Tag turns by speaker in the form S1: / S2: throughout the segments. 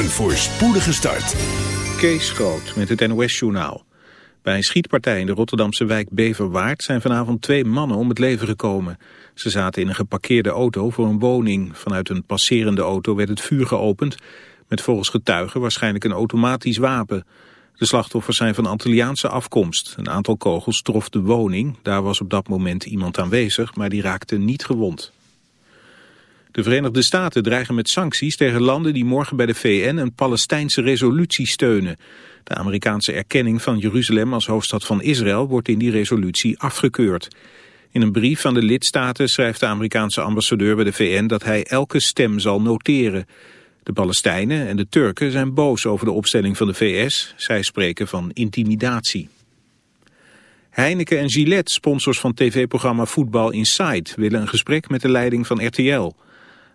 S1: Een voorspoedige start.
S2: Kees Groot met het NOS-journaal. Bij een schietpartij in de Rotterdamse wijk Beverwaard zijn vanavond twee mannen om het leven gekomen. Ze zaten in een geparkeerde auto voor een woning. Vanuit een passerende auto werd het vuur geopend, met volgens getuigen waarschijnlijk een automatisch wapen. De slachtoffers zijn van Antilliaanse afkomst. Een aantal kogels trof de woning. Daar was op dat moment iemand aanwezig, maar die raakte niet gewond. De Verenigde Staten dreigen met sancties tegen landen die morgen bij de VN een Palestijnse resolutie steunen. De Amerikaanse erkenning van Jeruzalem als hoofdstad van Israël wordt in die resolutie afgekeurd. In een brief van de lidstaten schrijft de Amerikaanse ambassadeur bij de VN dat hij elke stem zal noteren. De Palestijnen en de Turken zijn boos over de opstelling van de VS. Zij spreken van intimidatie. Heineken en Gillette, sponsors van tv-programma Voetbal Inside, willen een gesprek met de leiding van RTL.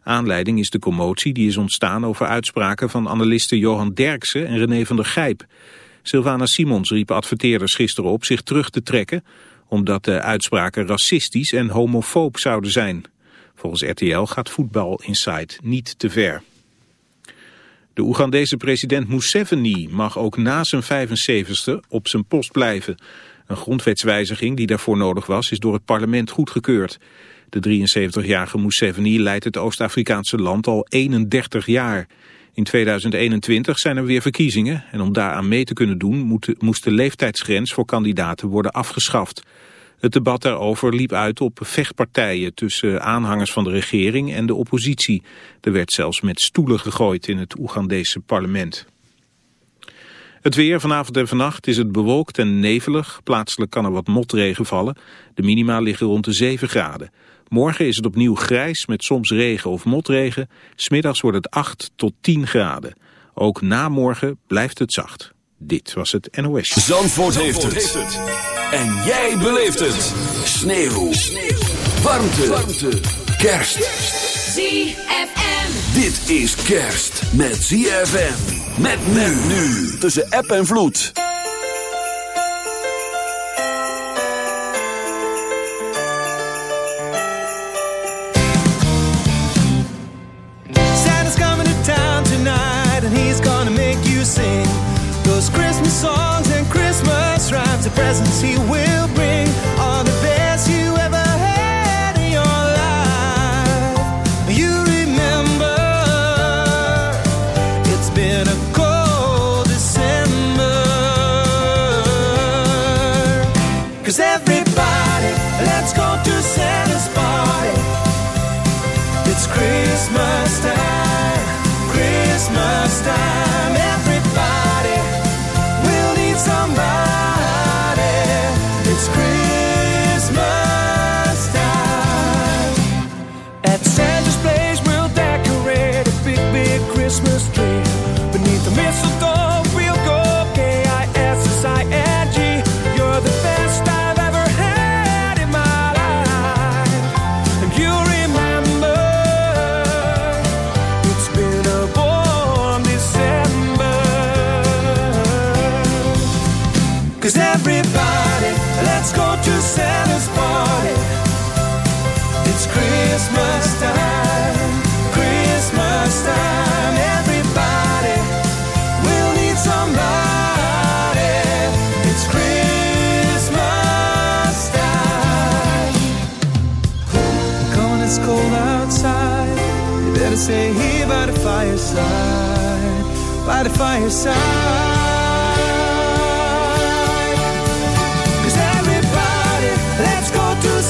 S2: Aanleiding is de commotie die is ontstaan over uitspraken van analisten Johan Derksen en René van der Gijp. Sylvana Simons riep adverteerders gisteren op zich terug te trekken, omdat de uitspraken racistisch en homofoob zouden zijn. Volgens RTL gaat Voetbal Inside niet te ver. De Oegandese president Museveni mag ook na zijn 75ste op zijn post blijven. Een grondwetswijziging die daarvoor nodig was is door het parlement goedgekeurd. De 73-jarige Museveni leidt het Oost-Afrikaanse land al 31 jaar. In 2021 zijn er weer verkiezingen en om daaraan mee te kunnen doen moest de leeftijdsgrens voor kandidaten worden afgeschaft. Het debat daarover liep uit op vechtpartijen tussen aanhangers van de regering en de oppositie. Er werd zelfs met stoelen gegooid in het Oegandese parlement. Het weer vanavond en vannacht is het bewolkt en nevelig. Plaatselijk kan er wat motregen vallen. De minima liggen rond de 7 graden. Morgen is het opnieuw grijs met soms regen of motregen. Smiddags wordt het 8 tot 10 graden. Ook na morgen blijft het zacht. Dit was het NOS.
S1: Zandvoort, heeft, het. En jij beleeft het. Sneeuw. Sneeuw. Warmte. Warmte. Kerst.
S3: ZFM.
S1: Dit is kerst met ZFM. Met men nu. Tussen app en vloed.
S4: The he will Better stay here by the fireside, by the fireside. Cause everybody, let's go to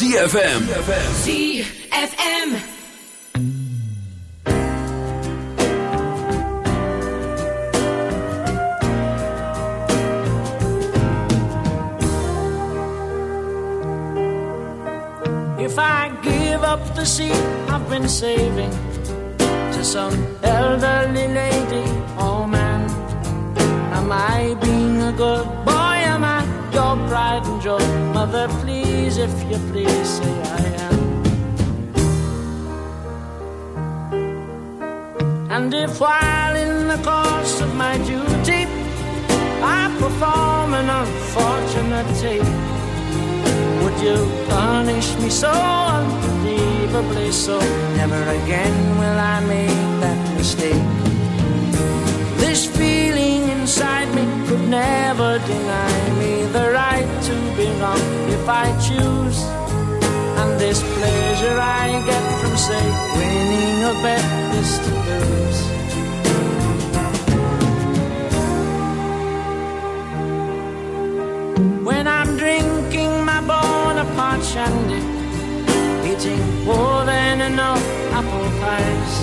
S1: ZFM.
S5: A is to lose. When I'm drinking my Bonaparte shandy, eating more than enough apple pies,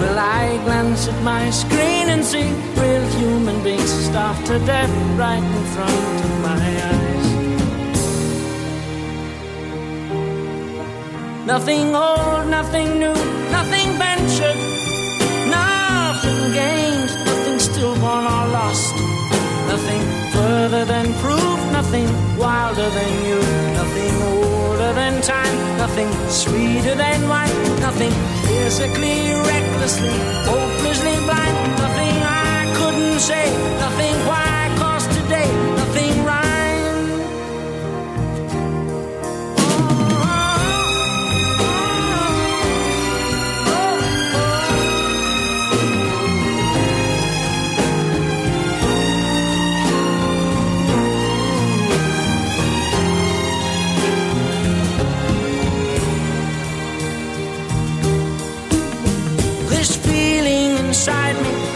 S5: will I glance at my screen and see real human beings starved to death right in front of my eyes? Nothing old, nothing new, nothing ventured, nothing gained, nothing stillborn or lost. Nothing further than proof, nothing wilder than you, nothing older than time, nothing sweeter than wine, nothing physically, recklessly, hopelessly blind, nothing I couldn't say, nothing why, cause today,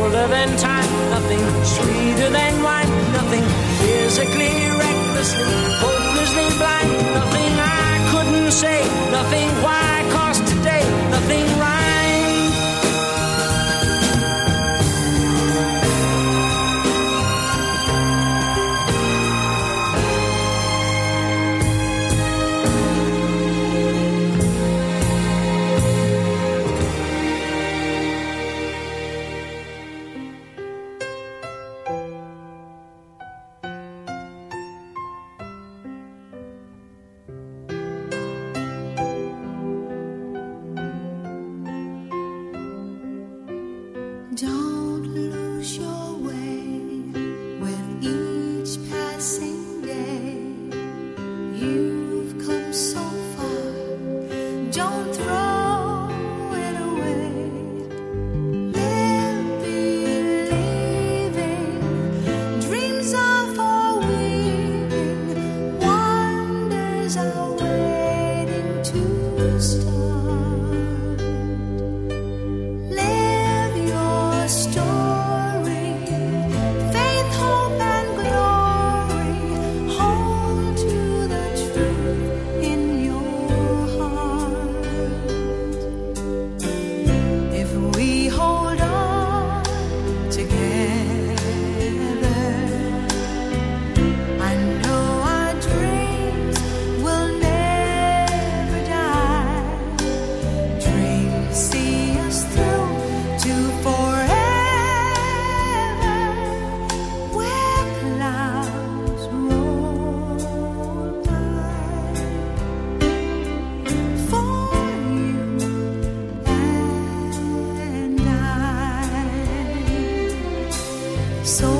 S5: nothing older than time, nothing sweeter than wine, nothing physically, recklessly, hopelessly blind, nothing
S6: So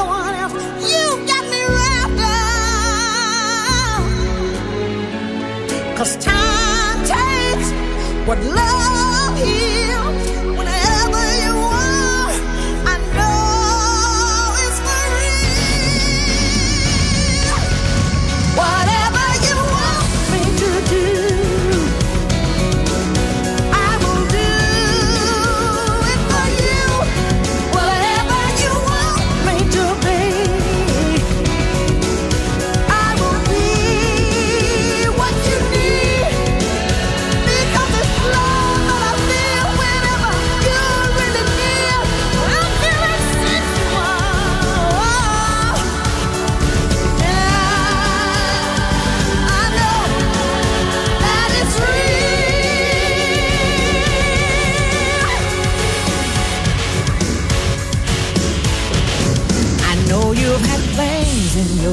S5: Cause time takes what love is.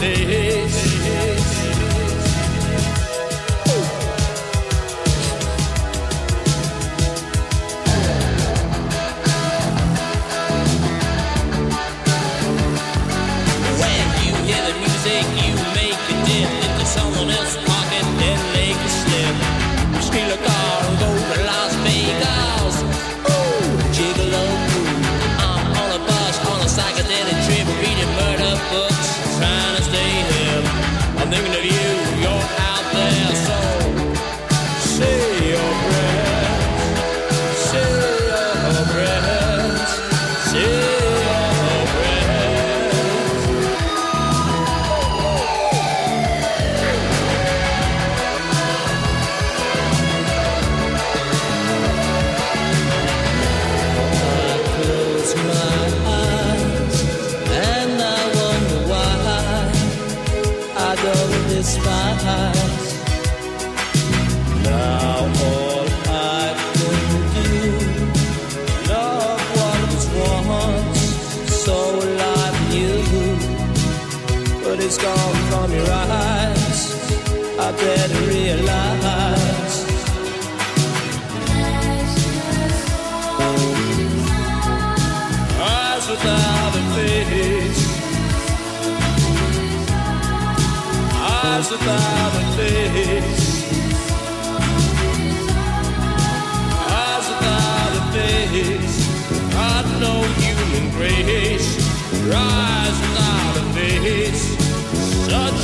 S7: day. But
S8: it's gone from your eyes. I better realize. Eyes without a face. Eyes without a face. Eyes without a face. Not no human grace.
S9: Right.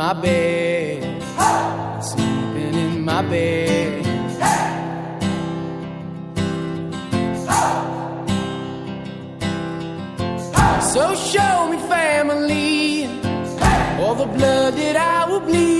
S9: my bed, hey! sleeping in my bed. Hey! So show me family, hey! all the blood that I will bleed.